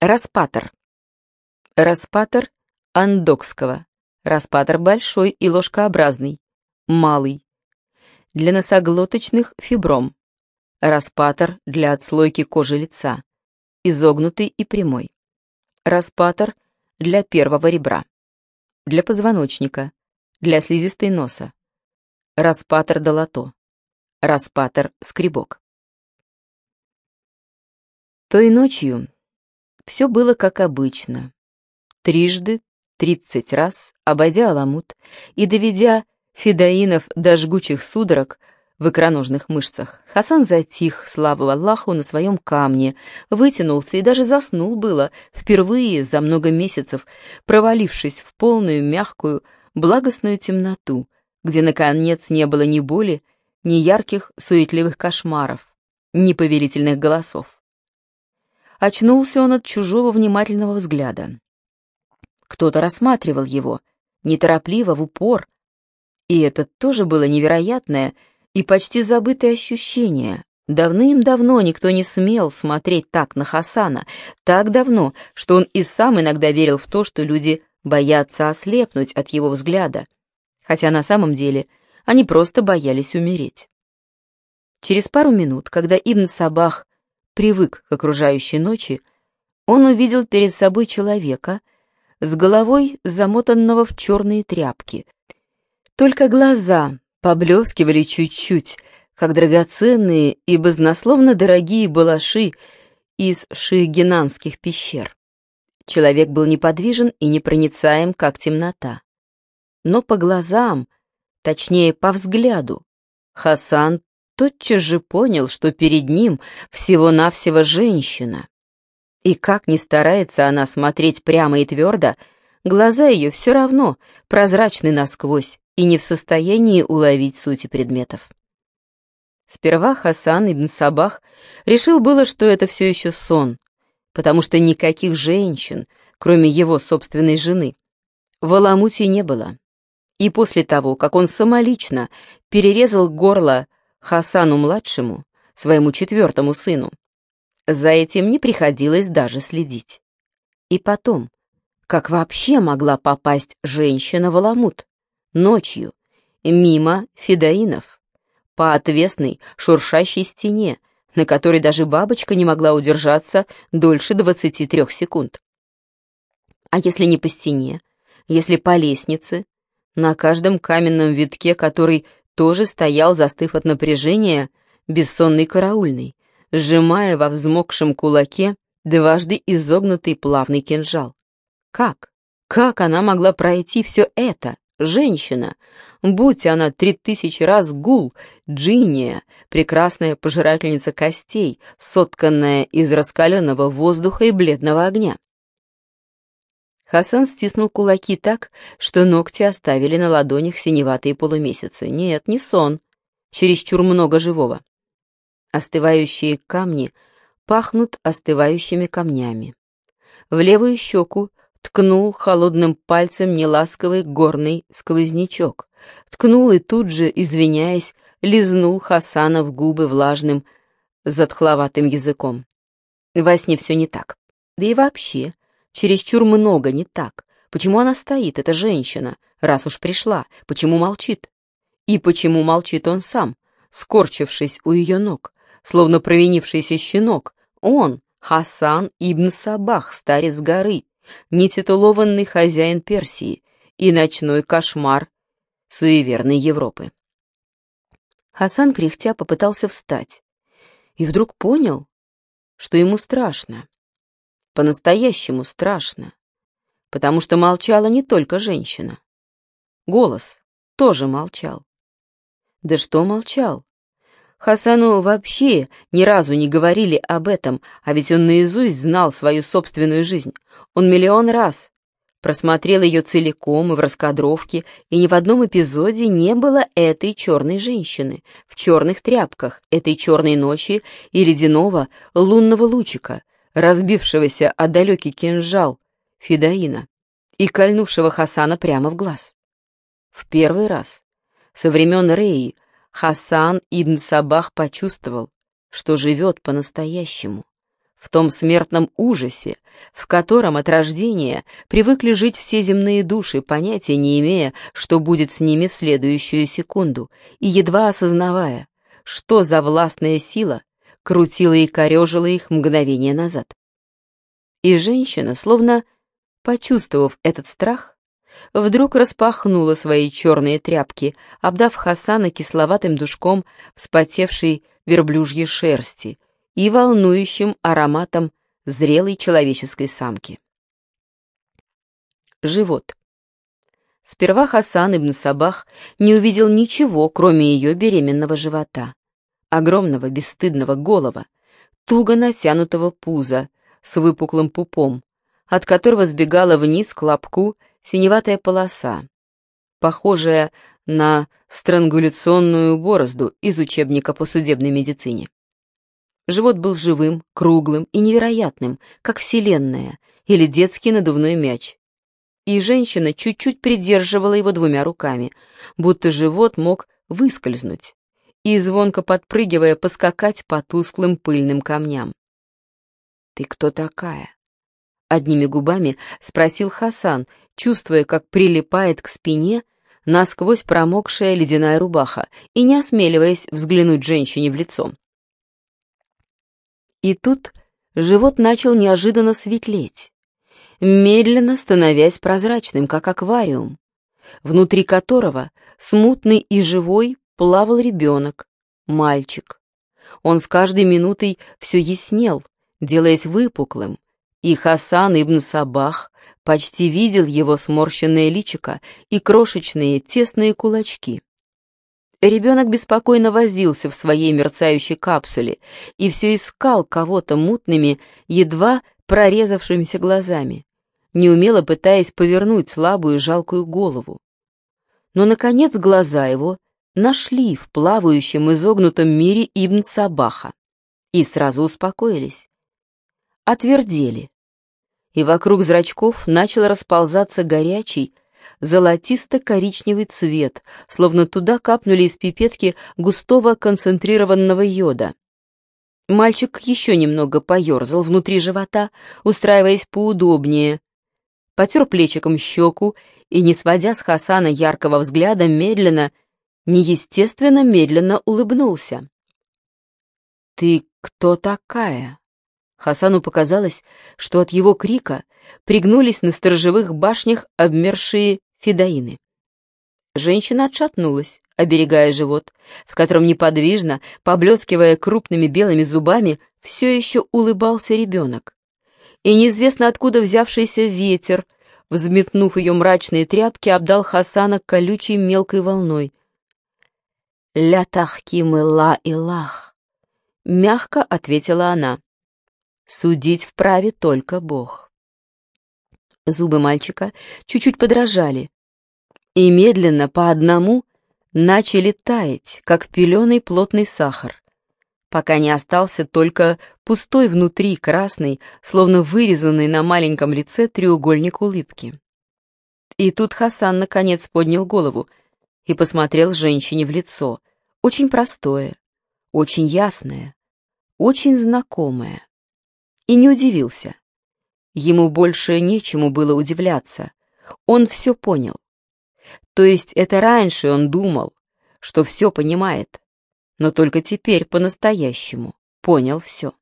Распатор. Распатор андокского. Распатор большой и ложкообразный. Малый. Для носоглоточных фибром. Распатор для отслойки кожи лица. Изогнутый и прямой. Распатор для первого ребра. Для позвоночника. Для слизистой носа. Распатор долото. Распатор скребок. Той ночью все было как обычно. Трижды, тридцать раз, обойдя Аламут и доведя фидаинов до жгучих судорог в икроножных мышцах, Хасан затих, слава Аллаху, на своем камне, вытянулся и даже заснул было, впервые за много месяцев, провалившись в полную, мягкую, благостную темноту, где, наконец, не было ни боли, ни ярких, суетливых кошмаров, ни повелительных голосов. Очнулся он от чужого внимательного взгляда. Кто-то рассматривал его, неторопливо, в упор. И это тоже было невероятное и почти забытое ощущение. Давным-давно никто не смел смотреть так на Хасана, так давно, что он и сам иногда верил в то, что люди боятся ослепнуть от его взгляда, хотя на самом деле они просто боялись умереть. Через пару минут, когда Ибн Сабах привык к окружающей ночи, он увидел перед собой человека с головой, замотанного в черные тряпки. Только глаза поблескивали чуть-чуть, как драгоценные и безнасловно дорогие балаши из шигенанских пещер. Человек был неподвижен и непроницаем, как темнота. Но по глазам, точнее, по взгляду, Хасан тотчас же понял, что перед ним всего-навсего женщина. И как ни старается она смотреть прямо и твердо, глаза ее все равно прозрачны насквозь и не в состоянии уловить сути предметов. Сперва Хасан ибн Сабах решил было, что это все еще сон, потому что никаких женщин, кроме его собственной жены, в Аламуте не было. И после того, как он самолично перерезал горло Хасану-младшему, своему четвертому сыну. За этим не приходилось даже следить. И потом, как вообще могла попасть женщина в Аламут? Ночью, мимо фидаинов, по отвесной, шуршащей стене, на которой даже бабочка не могла удержаться дольше 23 секунд. А если не по стене, если по лестнице, на каждом каменном витке, который тоже стоял, застыв от напряжения, бессонный караульный, сжимая во взмокшем кулаке дважды изогнутый плавный кинжал. Как? Как она могла пройти все это? Женщина, будь она три тысячи раз гул, джинния, прекрасная пожирательница костей, сотканная из раскаленного воздуха и бледного огня. Хасан стиснул кулаки так, что ногти оставили на ладонях синеватые полумесяцы. Нет, не сон. Чересчур много живого. Остывающие камни пахнут остывающими камнями. В левую щеку ткнул холодным пальцем неласковый горный сквознячок. Ткнул и тут же, извиняясь, лизнул Хасана в губы влажным, затхловатым языком. Во сне все не так. Да и вообще, Чересчур много, не так. Почему она стоит, эта женщина, раз уж пришла? Почему молчит? И почему молчит он сам, скорчившись у ее ног, словно провинившийся щенок? Он, Хасан ибн Сабах, старец горы, нетитулованный хозяин Персии и ночной кошмар суеверной Европы. Хасан кряхтя попытался встать и вдруг понял, что ему страшно по-настоящему страшно, потому что молчала не только женщина. Голос тоже молчал. Да что молчал? Хасану вообще ни разу не говорили об этом, а ведь он наизусть знал свою собственную жизнь. Он миллион раз просмотрел ее целиком и в раскадровке, и ни в одном эпизоде не было этой черной женщины, в черных тряпках, этой черной ночи и ледяного лунного лучика, разбившегося о далекий кинжал Фидаина и кольнувшего Хасана прямо в глаз. В первый раз со времен Реи Хасан ибн Сабах почувствовал, что живет по-настоящему, в том смертном ужасе, в котором от рождения привыкли жить все земные души, понятия не имея, что будет с ними в следующую секунду, и едва осознавая, что за властная сила крутила и корежила их мгновение назад. И женщина, словно почувствовав этот страх, вдруг распахнула свои черные тряпки, обдав Хасана кисловатым душком вспотевшей верблюжьей шерсти и волнующим ароматом зрелой человеческой самки. Живот. Сперва Хасан ибн Сабах не увидел ничего, кроме ее беременного живота, огромного бесстыдного голова, туго натянутого пуза с выпуклым пупом, от которого сбегала вниз к лобку синеватая полоса, похожая на странгуляционную борозду из учебника по судебной медицине. Живот был живым, круглым и невероятным, как вселенная или детский надувной мяч. И женщина чуть-чуть придерживала его двумя руками, будто живот мог выскользнуть и, звонко подпрыгивая, поскакать по тусклым пыльным камням. «Ты кто такая?» Одними губами спросил Хасан, чувствуя, как прилипает к спине насквозь промокшая ледяная рубаха и не осмеливаясь взглянуть женщине в лицо. И тут живот начал неожиданно светлеть, медленно становясь прозрачным, как аквариум, внутри которого, смутный и живой, плавал ребенок, мальчик. Он с каждой минутой все яснел, делаясь выпуклым, и Хасан ибн Сабах почти видел его сморщенное личико и крошечные тесные кулачки. Ребенок беспокойно возился в своей мерцающей капсуле и все искал кого-то мутными, едва прорезавшимися глазами, неумело пытаясь повернуть слабую жалкую голову. Но, наконец, глаза его нашли в плавающем изогнутом мире Ибн Сабаха и сразу успокоились. Отвердели, и вокруг зрачков начал расползаться горячий, золотисто-коричневый цвет, словно туда капнули из пипетки густого концентрированного йода. Мальчик еще немного поерзал внутри живота, устраиваясь поудобнее, потер плечиком щеку и, не сводя с Хасана яркого взгляда, медленно, неестественно медленно улыбнулся. «Ты кто такая?» Хасану показалось, что от его крика пригнулись на сторожевых башнях обмершие фидаины. Женщина отшатнулась, оберегая живот, в котором неподвижно, поблескивая крупными белыми зубами, все еще улыбался ребенок. И неизвестно откуда взявшийся ветер, взметнув ее мрачные тряпки, обдал Хасана колючей мелкой волной. «Ля тахким ла илах», — мягко ответила она. «Судить вправе только Бог». Зубы мальчика чуть-чуть подражали и медленно по одному начали таять, как пеленый плотный сахар, пока не остался только пустой внутри красный, словно вырезанный на маленьком лице треугольник улыбки. И тут Хасан наконец поднял голову и посмотрел женщине в лицо, очень простое, очень ясное, очень знакомое, и не удивился. Ему больше нечему было удивляться. Он все понял. То есть это раньше он думал, что все понимает, но только теперь по-настоящему понял все.